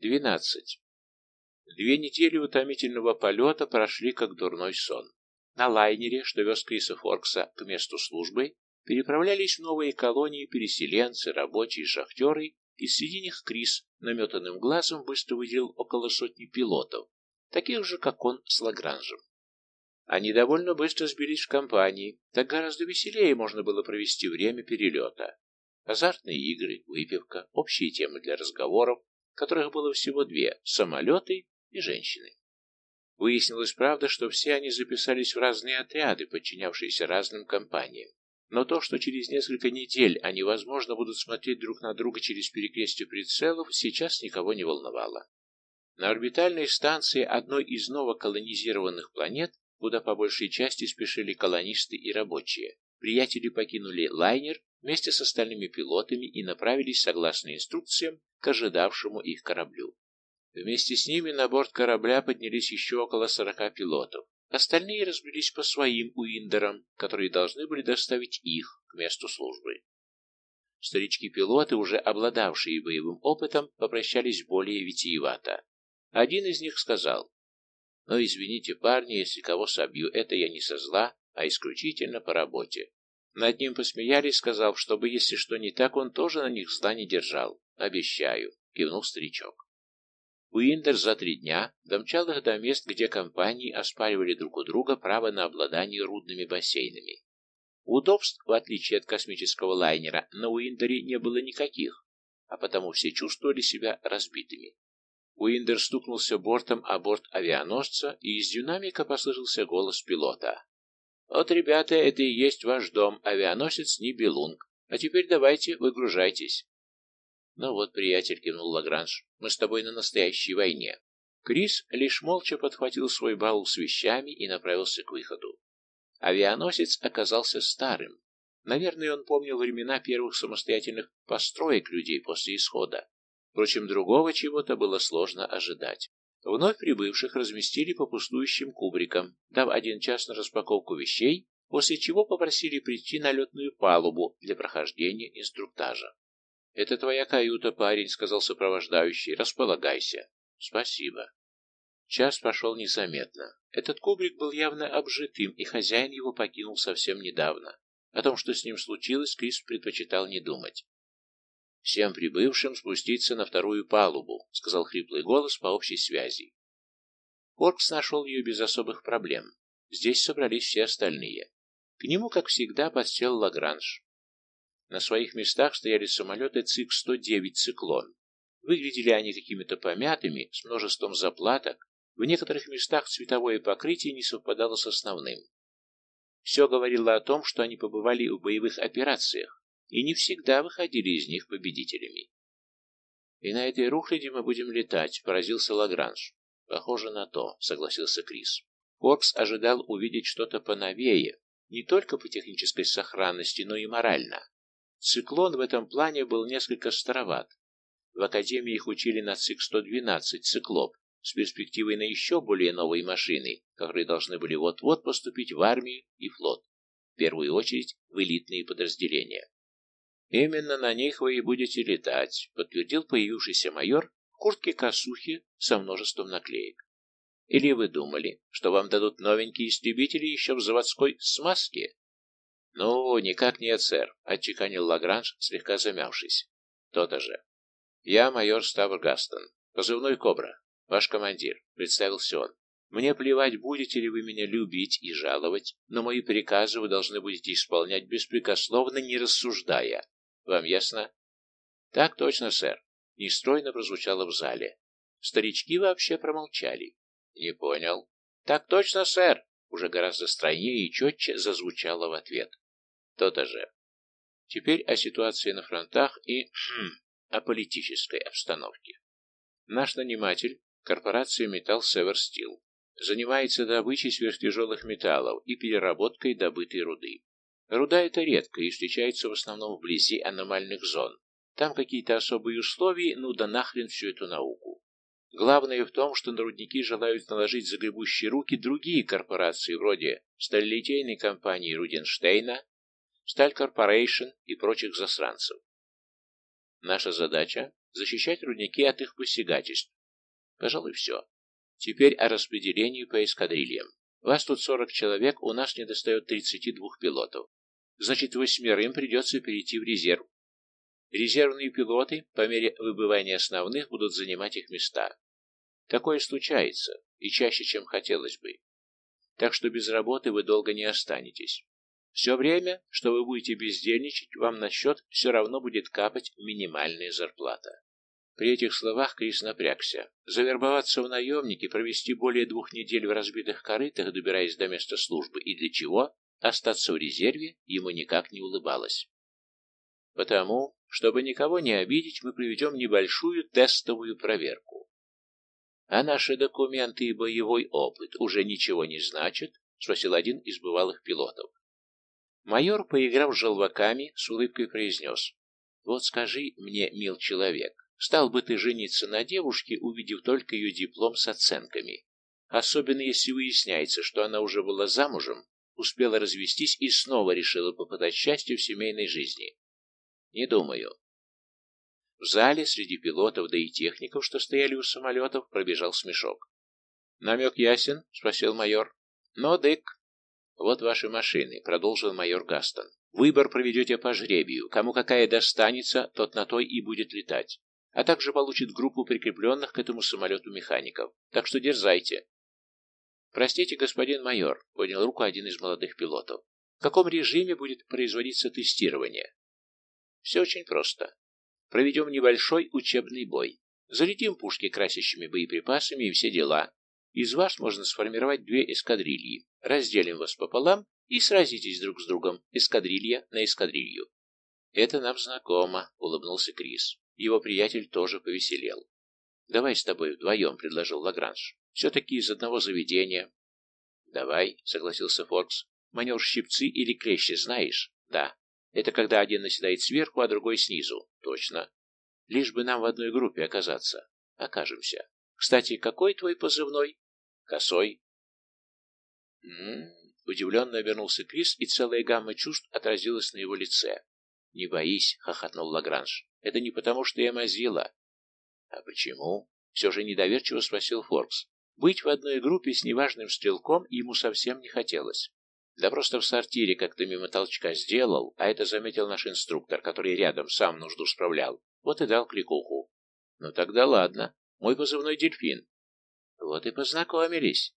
Двенадцать. Две недели утомительного полета прошли как дурной сон. На лайнере, что вез Криса Форкса к месту службы, переправлялись в новые колонии переселенцы, рабочие, шахтеры, и среди них Крис наметанным глазом быстро выделил около сотни пилотов, таких же, как он с Лагранжем. Они довольно быстро сбились в компании, так гораздо веселее можно было провести время перелета. Азартные игры, выпивка, общие темы для разговоров, которых было всего две – самолеты и женщины. Выяснилось, правда, что все они записались в разные отряды, подчинявшиеся разным компаниям. Но то, что через несколько недель они, возможно, будут смотреть друг на друга через перекрестие прицелов, сейчас никого не волновало. На орбитальной станции одной из новоколонизированных планет, куда по большей части спешили колонисты и рабочие, приятели покинули лайнер вместе с остальными пилотами и направились, согласно инструкциям, к ожидавшему их кораблю. Вместе с ними на борт корабля поднялись еще около сорока пилотов. Остальные разбились по своим уиндерам, которые должны были доставить их к месту службы. Старички-пилоты, уже обладавшие боевым опытом, попрощались более витиевато. Один из них сказал, «Ну, извините, парни, если кого собью, это я не со зла, а исключительно по работе». Над ним посмеялись, сказав, чтобы, если что не так, он тоже на них зла не держал. «Обещаю», — кивнул старичок. Уиндер за три дня домчал их до мест, где компании оспаривали друг у друга право на обладание рудными бассейнами. Удобств, в отличие от космического лайнера, на Уиндере не было никаких, а потому все чувствовали себя разбитыми. Уиндер стукнулся бортом о борт авианосца, и из динамика послышался голос пилота. «Вот, ребята, это и есть ваш дом, авианосец Нибелунг. А теперь давайте, выгружайтесь». «Ну вот, приятель», — кивнул Лагранж, — «мы с тобой на настоящей войне». Крис лишь молча подхватил свой баул с вещами и направился к выходу. Авианосец оказался старым. Наверное, он помнил времена первых самостоятельных построек людей после исхода. Впрочем, другого чего-то было сложно ожидать. Вновь прибывших разместили по пустующим кубрикам, дав один час на распаковку вещей, после чего попросили прийти на летную палубу для прохождения инструктажа. «Это твоя каюта, парень», — сказал сопровождающий. «Располагайся». «Спасибо». Час пошел незаметно. Этот кубрик был явно обжитым, и хозяин его покинул совсем недавно. О том, что с ним случилось, Крис предпочитал не думать. «Всем прибывшим спуститься на вторую палубу», — сказал хриплый голос по общей связи. Коркс нашел ее без особых проблем. Здесь собрались все остальные. К нему, как всегда, подсел Лагранж. На своих местах стояли самолеты ЦИК-109 «Циклон». Выглядели они какими-то помятыми, с множеством заплаток. В некоторых местах цветовое покрытие не совпадало с основным. Все говорило о том, что они побывали в боевых операциях и не всегда выходили из них победителями. «И на этой рухляде мы будем летать», — поразился Лагранж. «Похоже на то», — согласился Крис. Форкс ожидал увидеть что-то поновее, не только по технической сохранности, но и морально. Циклон в этом плане был несколько староват. В академии их учили на ЦИК-112 «Циклоп» с перспективой на еще более новые машины, которые должны были вот-вот поступить в армию и флот, в первую очередь в элитные подразделения. «Именно на них вы и будете летать», — подтвердил появившийся майор в куртке-косухе со множеством наклеек. «Или вы думали, что вам дадут новенькие истребители еще в заводской смазке?» «Ну, никак нет, сэр», — отчеканил Лагранж, слегка замявшись. «То-то же. Я майор Ставр Гастон, позывной «Кобра», ваш командир», — представился он. «Мне плевать, будете ли вы меня любить и жаловать, но мои приказы вы должны будете исполнять беспрекословно, не рассуждая. Вам ясно?» «Так точно, сэр», — нестройно прозвучало в зале. Старички вообще промолчали. «Не понял». «Так точно, сэр», — уже гораздо стройнее и четче зазвучало в ответ. То-то же. Теперь о ситуации на фронтах и хм, о политической обстановке. Наш наниматель, корпорация Металл Север Стил, занимается добычей сверхтяжелых металлов и переработкой добытой руды. Руда это редко и встречается в основном вблизи аномальных зон. Там какие-то особые условия, ну да нахрен всю эту науку. Главное в том, что на рудники желают наложить загребущие руки другие корпорации вроде сталелитейной компании Руденштейна, Сталь Корпорейшн и прочих засранцев. Наша задача защищать рудники от их посягательств. Пожалуй, все. Теперь о распределении по эскадрильям. Вас тут 40 человек, у нас недостает 32 пилотов. Значит, восьмерым придется перейти в резерв. Резервные пилоты, по мере выбывания основных, будут занимать их места. Такое случается, и чаще, чем хотелось бы. Так что без работы вы долго не останетесь. Все время, что вы будете бездельничать, вам на счет все равно будет капать минимальная зарплата. При этих словах Крис напрягся. Завербоваться в наемники, провести более двух недель в разбитых корытах, добираясь до места службы, и для чего? Остаться в резерве ему никак не улыбалось. Потому, чтобы никого не обидеть, мы проведем небольшую тестовую проверку. А наши документы и боевой опыт уже ничего не значат? Спросил один из бывалых пилотов. Майор, поиграв желваками, с улыбкой произнес. «Вот скажи мне, мил человек, стал бы ты жениться на девушке, увидев только ее диплом с оценками? Особенно если выясняется, что она уже была замужем, успела развестись и снова решила попытать счастье в семейной жизни. Не думаю». В зале среди пилотов, да и техников, что стояли у самолетов, пробежал смешок. «Намек ясен?» — спросил майор. «Но, дык, «Вот ваши машины», — продолжил майор Гастон. «Выбор проведете по жребию. Кому какая достанется, тот на той и будет летать. А также получит группу прикрепленных к этому самолету механиков. Так что дерзайте». «Простите, господин майор», — поднял руку один из молодых пилотов. «В каком режиме будет производиться тестирование?» «Все очень просто. Проведем небольшой учебный бой. Зарядим пушки красящими боеприпасами и все дела. Из вас можно сформировать две эскадрильи. Разделим вас пополам и сразитесь друг с другом, эскадрилья на эскадрилью. Это нам знакомо, улыбнулся Крис. Его приятель тоже повеселел. Давай с тобой вдвоем, предложил Лагранж. Все-таки из одного заведения. Давай, согласился Форкс. Манер щипцы или клещи знаешь? Да. Это когда один наседает сверху, а другой снизу. Точно. Лишь бы нам в одной группе оказаться. Окажемся. Кстати, какой твой позывной? Косой. Удивленно обернулся Крис, и целая гамма чувств отразилась на его лице. «Не боись», — хохотнул Лагранж. «Это не потому, что я мазила». «А почему?» — все же недоверчиво спросил Форкс. Быть в одной группе с неважным стрелком ему совсем не хотелось. Да просто в сортире как-то мимо толчка сделал, а это заметил наш инструктор, который рядом сам нужду справлял. Вот и дал кликуху. Ну тогда ладно. Мой позывной дельфин. Вот и познакомились.